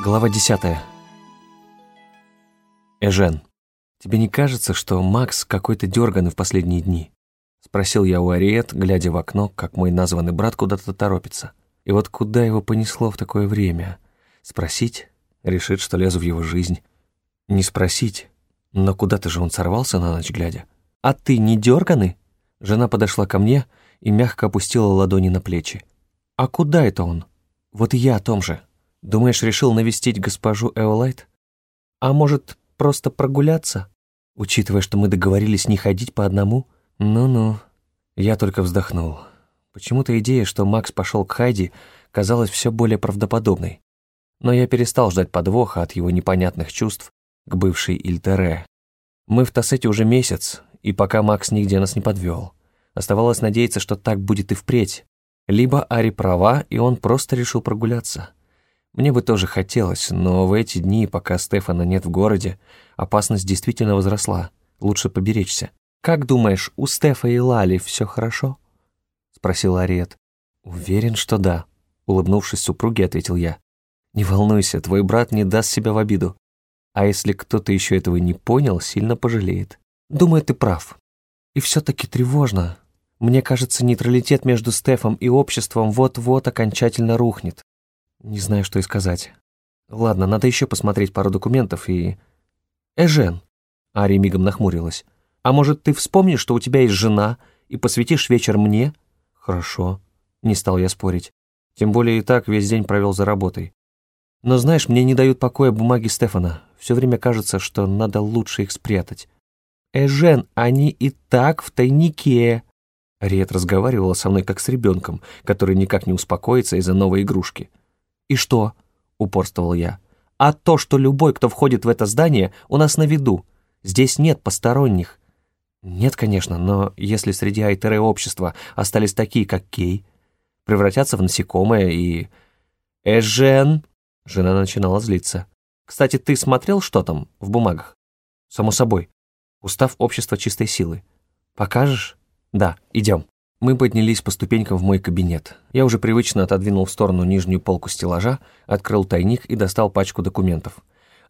Глава 10. Эжен, тебе не кажется, что Макс какой-то дерганый в последние дни? Спросил я у Ариет, глядя в окно, как мой названный брат куда-то торопится. И вот куда его понесло в такое время? Спросить? Решит, что лезу в его жизнь. Не спросить. Но куда-то же он сорвался на ночь глядя. «А ты не дерганый?» Жена подошла ко мне и мягко опустила ладони на плечи. «А куда это он?» «Вот и я о том же. Думаешь, решил навестить госпожу Эолайт? А может, просто прогуляться? Учитывая, что мы договорились не ходить по одному? Ну-ну». Я только вздохнул. Почему-то идея, что Макс пошел к Хайди, казалась все более правдоподобной. Но я перестал ждать подвоха от его непонятных чувств к бывшей Ильтере. Мы в Тассете уже месяц, и пока Макс нигде нас не подвел. Оставалось надеяться, что так будет и впредь. Либо Ари права, и он просто решил прогуляться. Мне бы тоже хотелось, но в эти дни, пока Стефана нет в городе, опасность действительно возросла. Лучше поберечься. «Как думаешь, у Стефа и Лали все хорошо?» — спросил Ариет. «Уверен, что да», — улыбнувшись супруге, ответил я. «Не волнуйся, твой брат не даст себя в обиду. А если кто-то еще этого не понял, сильно пожалеет. Думаю, ты прав. И все-таки тревожно. Мне кажется, нейтралитет между Стефом и обществом вот-вот окончательно рухнет. Не знаю, что и сказать. Ладно, надо еще посмотреть пару документов и... Эжен. Ари мигом нахмурилась. А может, ты вспомнишь, что у тебя есть жена, и посвятишь вечер мне? Хорошо. Не стал я спорить. Тем более и так весь день провел за работой. Но знаешь, мне не дают покоя бумаги Стефана. Все время кажется, что надо лучше их спрятать. «Эжен, они и так в тайнике!» Риет разговаривала со мной как с ребенком, который никак не успокоится из-за новой игрушки. «И что?» — упорствовал я. «А то, что любой, кто входит в это здание, у нас на виду. Здесь нет посторонних». «Нет, конечно, но если среди Айтеры общества остались такие, как Кей, превратятся в насекомое и...» «Эжен!» — жена начинала злиться. «Кстати, ты смотрел, что там в бумагах?» «Само собой. Устав общества чистой силы. Покажешь? Да, идем. Мы поднялись по ступенькам в мой кабинет. Я уже привычно отодвинул в сторону нижнюю полку стеллажа, открыл тайник и достал пачку документов.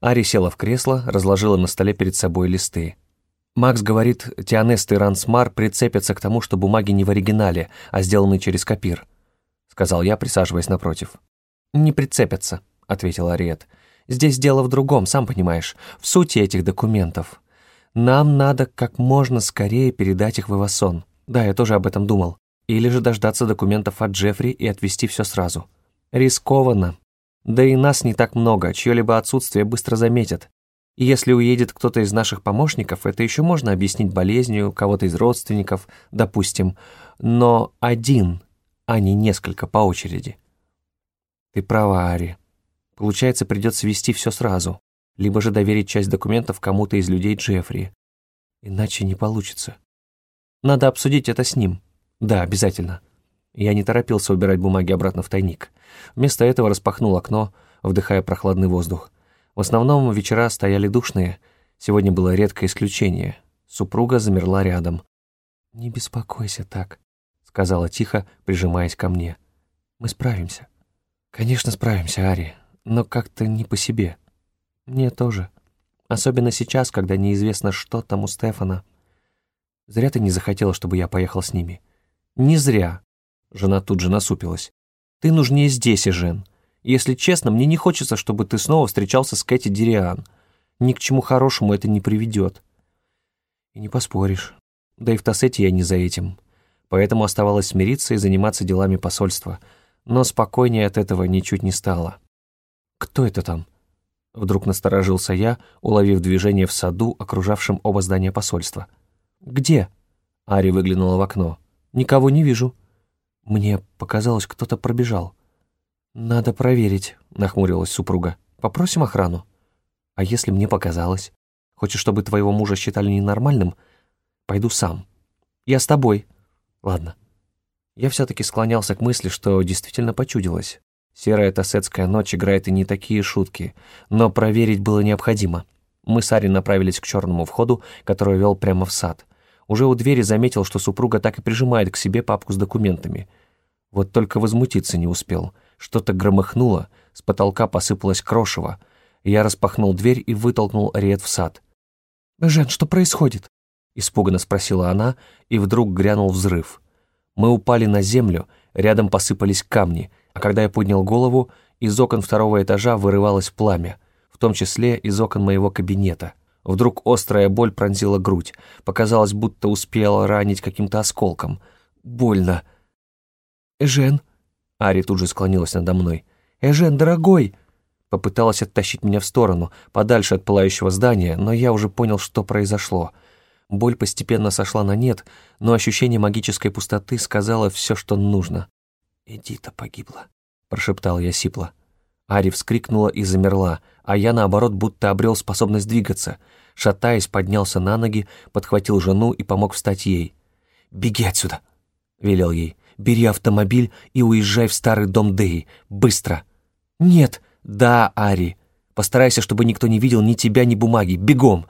Ари села в кресло, разложила на столе перед собой листы. Макс говорит, Тианест и Рансмар прицепятся к тому, что бумаги не в оригинале, а сделаны через копир. Сказал я, присаживаясь напротив. «Не прицепятся», — ответил Ариет. «Здесь дело в другом, сам понимаешь, в сути этих документов. Нам надо как можно скорее передать их в Ивасон. Да, я тоже об этом думал. Или же дождаться документов от Джеффри и отвезти все сразу. Рискованно. Да и нас не так много, чье-либо отсутствие быстро заметят. И если уедет кто-то из наших помощников, это еще можно объяснить болезнью кого-то из родственников, допустим. Но один, а не несколько по очереди. Ты права, Ари. Получается, придется вести все сразу либо же доверить часть документов кому-то из людей Джеффри. Иначе не получится. Надо обсудить это с ним. Да, обязательно. Я не торопился убирать бумаги обратно в тайник. Вместо этого распахнул окно, вдыхая прохладный воздух. В основном вечера стояли душные. Сегодня было редкое исключение. Супруга замерла рядом. «Не беспокойся так», — сказала тихо, прижимаясь ко мне. «Мы справимся». «Конечно, справимся, Ари, но как-то не по себе». Мне тоже. Особенно сейчас, когда неизвестно, что там у Стефана. Зря ты не захотела, чтобы я поехал с ними. Не зря. Жена тут же насупилась. Ты нужнее здесь, Жен. Если честно, мне не хочется, чтобы ты снова встречался с Кэти Дириан. Ни к чему хорошему это не приведет. И не поспоришь. Да и в Тассете я не за этим. Поэтому оставалось смириться и заниматься делами посольства. Но спокойнее от этого ничуть не стало. Кто это там? Вдруг насторожился я, уловив движение в саду, окружавшем оба здания посольства. «Где?» Ари выглянула в окно. «Никого не вижу». Мне показалось, кто-то пробежал. «Надо проверить», — нахмурилась супруга. «Попросим охрану». «А если мне показалось? Хочешь, чтобы твоего мужа считали ненормальным? Пойду сам». «Я с тобой». «Ладно». Я все-таки склонялся к мысли, что действительно почудилось. Серая тассетская ночь играет и не такие шутки, но проверить было необходимо. Мы с Ари направились к черному входу, который вел прямо в сад. Уже у двери заметил, что супруга так и прижимает к себе папку с документами. Вот только возмутиться не успел, Что-то громыхнуло, с потолка посыпалось крошево. Я распахнул дверь и вытолкнул Ариет в сад. «Жен, что происходит?» — испуганно спросила она, и вдруг грянул взрыв. Мы упали на землю, рядом посыпались камни, а когда я поднял голову, из окон второго этажа вырывалось пламя, в том числе из окон моего кабинета. Вдруг острая боль пронзила грудь. Показалось, будто успела ранить каким-то осколком. Больно. «Эжен?» Ари тут же склонилась надо мной. «Эжен, дорогой!» Попыталась оттащить меня в сторону, подальше от пылающего здания, но я уже понял, что произошло. Боль постепенно сошла на нет, но ощущение магической пустоты сказало все, что нужно. «Эдита погибла», — прошептал я сипло. Ари вскрикнула и замерла, а я, наоборот, будто обрел способность двигаться. Шатаясь, поднялся на ноги, подхватил жену и помог встать ей. «Беги отсюда!» — велел ей. «Бери автомобиль и уезжай в старый дом Деи. Быстро!» «Нет!» «Да, Ари. Постарайся, чтобы никто не видел ни тебя, ни бумаги. Бегом!»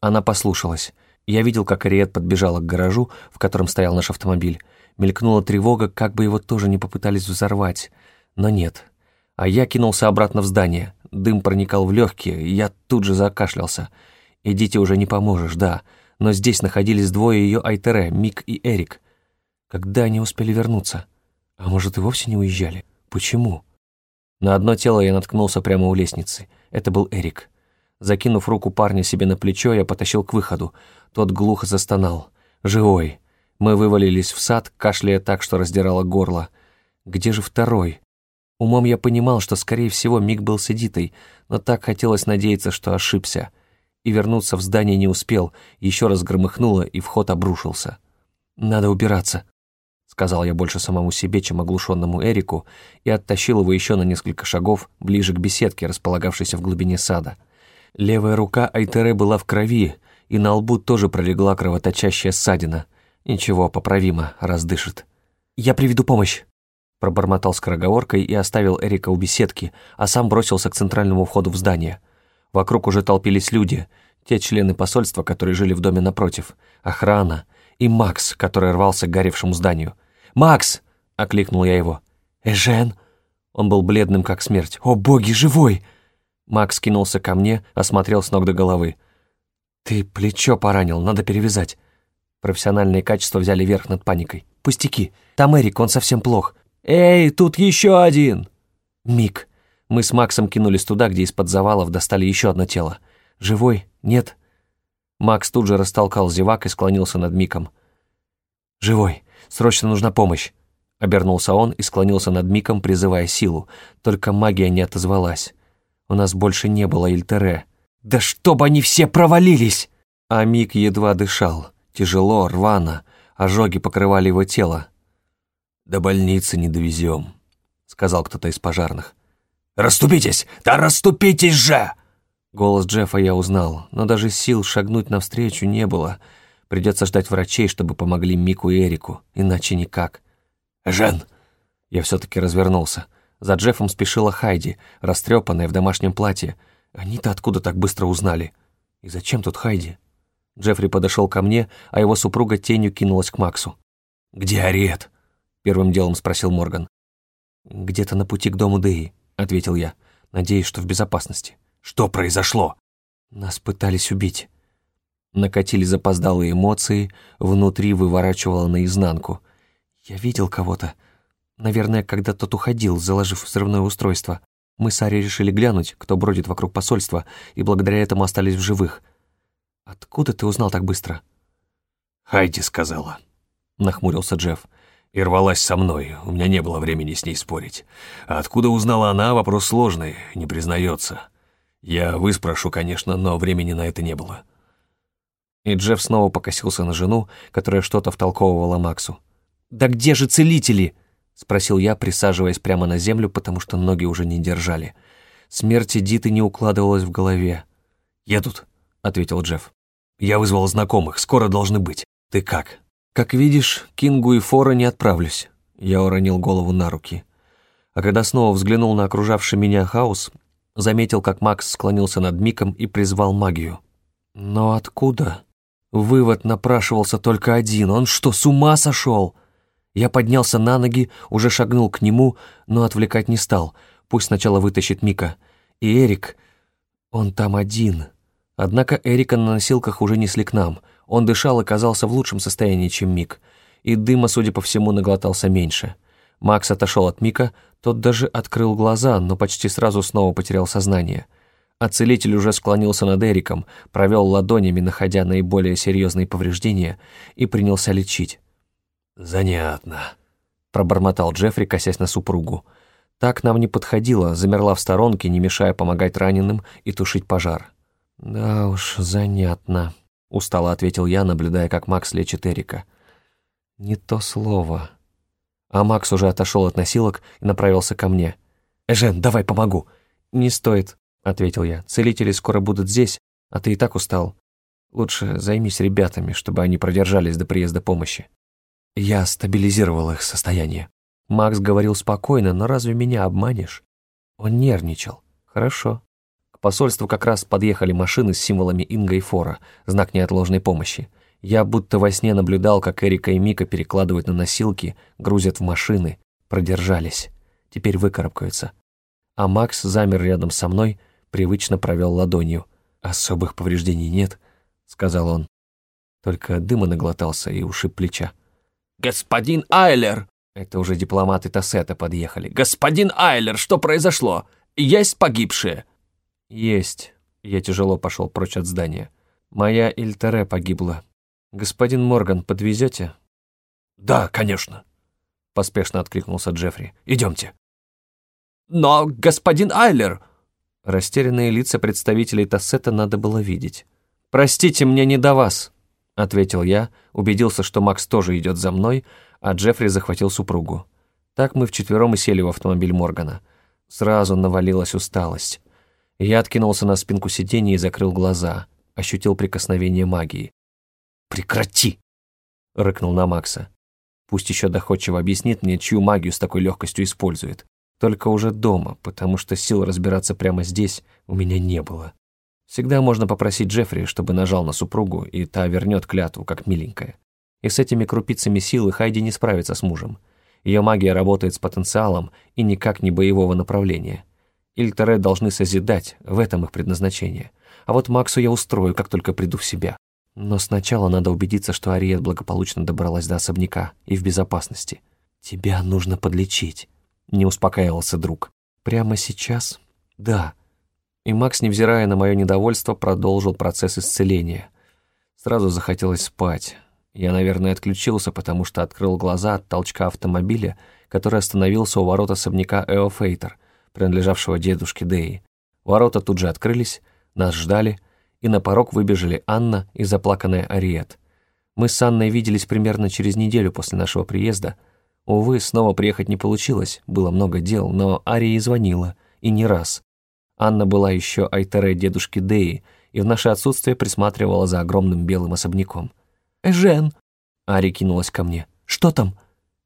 Она послушалась. Я видел, как Ариет подбежала к гаражу, в котором стоял наш автомобиль. Мелькнула тревога, как бы его тоже не попытались взорвать. Но нет. А я кинулся обратно в здание. Дым проникал в легкие, я тут же закашлялся. Идите уже не поможешь, да. Но здесь находились двое ее Айтере, Мик и Эрик. Когда они успели вернуться? А может, и вовсе не уезжали? Почему? На одно тело я наткнулся прямо у лестницы. Это был Эрик. Закинув руку парня себе на плечо, я потащил к выходу. Тот глухо застонал. «Живой!» Мы вывалились в сад, кашляя так, что раздирало горло. «Где же второй?» Умом я понимал, что, скорее всего, Мик был с Эдитой, но так хотелось надеяться, что ошибся. И вернуться в здание не успел, еще раз громыхнуло, и вход обрушился. «Надо убираться», сказал я больше самому себе, чем оглушенному Эрику, и оттащил его еще на несколько шагов ближе к беседке, располагавшейся в глубине сада. Левая рука Айтере была в крови, и на лбу тоже пролегла кровоточащая ссадина. Ничего, поправимо, раздышит. «Я приведу помощь!» Пробормотал скороговоркой и оставил Эрика у беседки, а сам бросился к центральному входу в здание. Вокруг уже толпились люди, те члены посольства, которые жили в доме напротив, охрана и Макс, который рвался к горевшему зданию. «Макс!» — окликнул я его. «Эжен!» Он был бледным, как смерть. «О, боги, живой!» Макс кинулся ко мне, осмотрел с ног до головы. «Ты плечо поранил, надо перевязать». Профессиональные качества взяли верх над паникой. «Пустяки. Там Эрик, он совсем плох». «Эй, тут еще один!» Миг. Мы с Максом кинулись туда, где из-под завалов достали еще одно тело. «Живой? Нет?» Макс тут же растолкал зевак и склонился над Миком. «Живой. Срочно нужна помощь!» Обернулся он и склонился над Миком, призывая силу. Только магия не отозвалась. У нас больше не было Ильтере. «Да чтобы они все провалились!» А Мик едва дышал. Тяжело, рвано. Ожоги покрывали его тело. «До больницы не довезем», — сказал кто-то из пожарных. «Раступитесь! Да раступитесь же!» Голос Джеффа я узнал, но даже сил шагнуть навстречу не было — Придется ждать врачей, чтобы помогли Мику и Эрику, иначе никак. «Жен!» Я все-таки развернулся. За Джеффом спешила Хайди, растрепанная в домашнем платье. Они-то откуда так быстро узнали? И зачем тут Хайди? Джеффри подошел ко мне, а его супруга тенью кинулась к Максу. «Где Ариет?» — первым делом спросил Морган. «Где-то на пути к дому Дэи», — ответил я, надеясь, что в безопасности. «Что произошло?» «Нас пытались убить». Накатили запоздалые эмоции, внутри выворачивало наизнанку. Я видел кого-то. Наверное, когда тот уходил, заложив взрывное устройство. Мы с Ари решили глянуть, кто бродит вокруг посольства, и благодаря этому остались в живых. Откуда ты узнал так быстро? Хайди сказала. Нахмурился Джефф. И рвалась со мной, у меня не было времени с ней спорить. А откуда узнала она, вопрос сложный, не признается. Я выспрошу, конечно, но времени на это не было. И Джефф снова покосился на жену, которая что-то втолковывала Максу. «Да где же целители?» — спросил я, присаживаясь прямо на землю, потому что ноги уже не держали. Смерть Эдиты не укладывалась в голове. «Едут», — ответил Джефф. «Я вызвал знакомых, скоро должны быть. Ты как?» «Как видишь, Кингу и Фора не отправлюсь». Я уронил голову на руки. А когда снова взглянул на окружавший меня хаос, заметил, как Макс склонился над Миком и призвал магию. «Но откуда?» Вывод напрашивался только один. Он что, с ума сошел? Я поднялся на ноги, уже шагнул к нему, но отвлекать не стал. Пусть сначала вытащит Мика. И Эрик, он там один. Однако Эрика на носилках уже несли к нам. Он дышал и казался в лучшем состоянии, чем Мик. И дыма, судя по всему, наглотался меньше. Макс отошел от Мика, тот даже открыл глаза, но почти сразу снова потерял сознание. А целитель уже склонился над Эриком, провел ладонями, находя наиболее серьезные повреждения, и принялся лечить. «Занятно», — пробормотал Джеффри, косясь на супругу. Так нам не подходило, замерла в сторонке, не мешая помогать раненым и тушить пожар. «Да уж, занятно», — устало ответил я, наблюдая, как Макс лечит Эрика. «Не то слово». А Макс уже отошел от носилок и направился ко мне. «Эжен, давай помогу». «Не стоит», — ответил я. «Целители скоро будут здесь, а ты и так устал. Лучше займись ребятами, чтобы они продержались до приезда помощи». Я стабилизировал их состояние. Макс говорил спокойно, но разве меня обманешь? Он нервничал. Хорошо. Посольству как раз подъехали машины с символами Инга и Фора, знак неотложной помощи. Я будто во сне наблюдал, как Эрика и Мика перекладывают на носилки, грузят в машины, продержались. Теперь выкарабкаются. А Макс замер рядом со мной, привычно провел ладонью. «Особых повреждений нет», — сказал он. Только дыма наглотался и ушиб плеча. «Господин Айлер!» Это уже дипломаты Тассета подъехали. «Господин Айлер, что произошло? Есть погибшие?» «Есть». Я тяжело пошел прочь от здания. «Моя Ильтере погибла. Господин Морган, подвезете?» «Да, конечно», — поспешно откликнулся Джеффри. «Идемте». «Но, господин Айлер...» Растерянные лица представителей Тассета надо было видеть. «Простите, мне не до вас», — ответил я, убедился, что Макс тоже идет за мной, а Джеффри захватил супругу. Так мы вчетвером и сели в автомобиль Моргана. Сразу навалилась усталость. Я откинулся на спинку сиденья и закрыл глаза, ощутил прикосновение магии. «Прекрати!» — рыкнул на Макса. Пусть еще доходчиво объяснит мне, чью магию с такой легкостью использует. Только уже дома, потому что сил разбираться прямо здесь у меня не было. Всегда можно попросить Джеффри, чтобы нажал на супругу, и та вернет клятву, как миленькая. И с этими крупицами силы Хайди не справится с мужем. Ее магия работает с потенциалом и никак не боевого направления. Ильтере должны созидать, в этом их предназначение. А вот Максу я устрою, как только приду в себя. Но сначала надо убедиться, что Ариет благополучно добралась до особняка и в безопасности. «Тебя нужно подлечить», — не успокаивался друг. «Прямо сейчас?» «Да», и Макс, невзирая на мое недовольство, продолжил процесс исцеления. Сразу захотелось спать. Я, наверное, отключился, потому что открыл глаза от толчка автомобиля, который остановился у ворот особняка Эофейтер, принадлежавшего дедушке Деи. Ворота тут же открылись, нас ждали, и на порог выбежали Анна и заплаканная Ариет. Мы с Анной виделись примерно через неделю после нашего приезда. Увы, снова приехать не получилось, было много дел, но Ария звонила, и не раз. Анна была еще Айтере дедушки Деи и в наше отсутствие присматривала за огромным белым особняком. «Эжен!» Ари кинулась ко мне. «Что там?»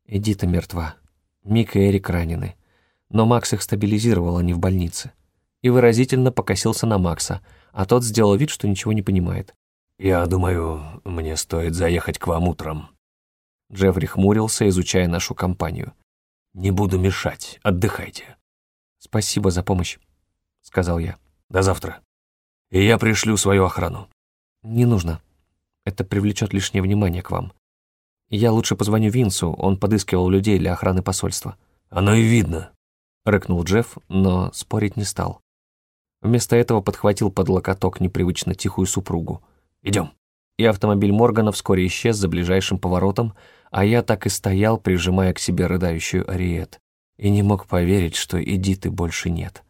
Эдита мертва. Мик и Эрик ранены. Но Макс их стабилизировал, а не в больнице. И выразительно покосился на Макса, а тот сделал вид, что ничего не понимает. «Я думаю, мне стоит заехать к вам утром». Джеффри хмурился, изучая нашу компанию. «Не буду мешать, отдыхайте». «Спасибо за помощь» сказал я. «До завтра. И я пришлю свою охрану». «Не нужно. Это привлечет лишнее внимание к вам. Я лучше позвоню Винсу, он подыскивал людей для охраны посольства». «Оно и видно», — рыкнул Джефф, но спорить не стал. Вместо этого подхватил под локоток непривычно тихую супругу. «Идем». И автомобиль Моргана вскоре исчез за ближайшим поворотом, а я так и стоял, прижимая к себе рыдающую Ариет, и не мог поверить, что Эдиты больше нет.